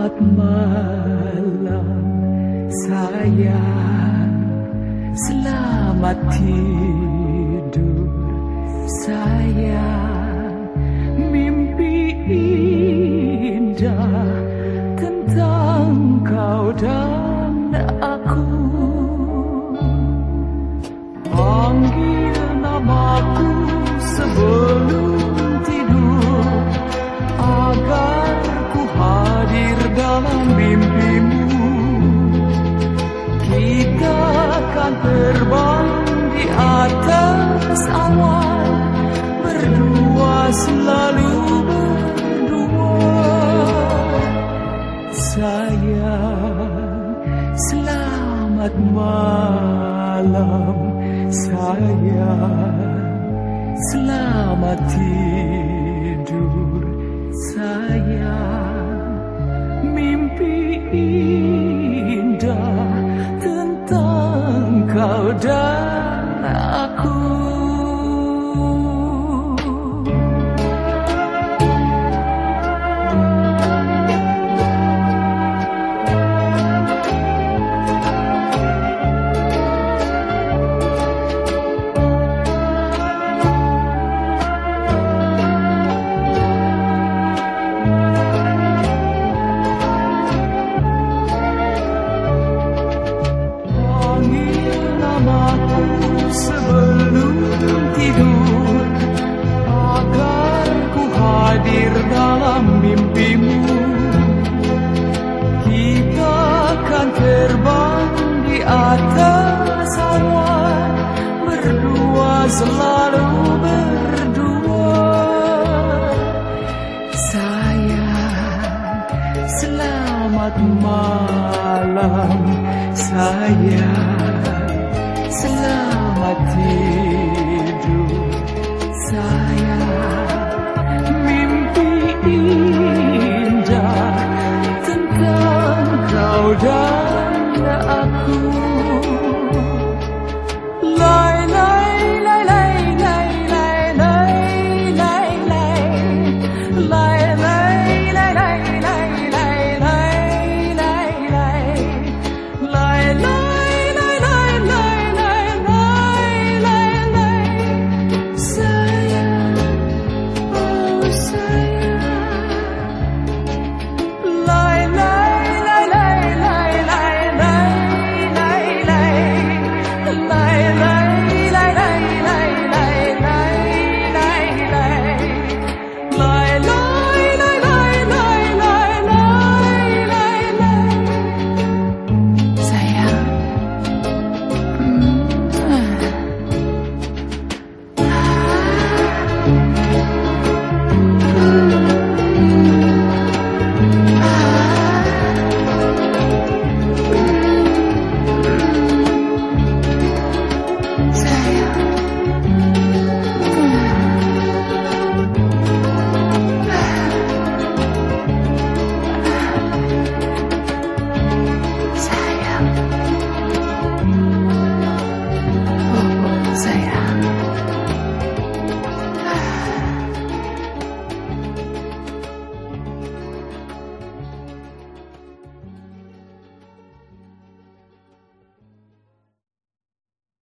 Selamat malam sayang. Selamat tidur sayang. Mimpi indah tentang kau dan aku dalam mimpimu. Kita akan terbang di atas awan Berdua selalu berdua. Sayang, selamat malam Sayang, selamat tidur Sayang, tentang Namaku sebelum tidur Agar ku hadir dalam mimpimu Kita akan terbang di atas awan Berdua selalu berdua. Sayang, selamat malam Sayang,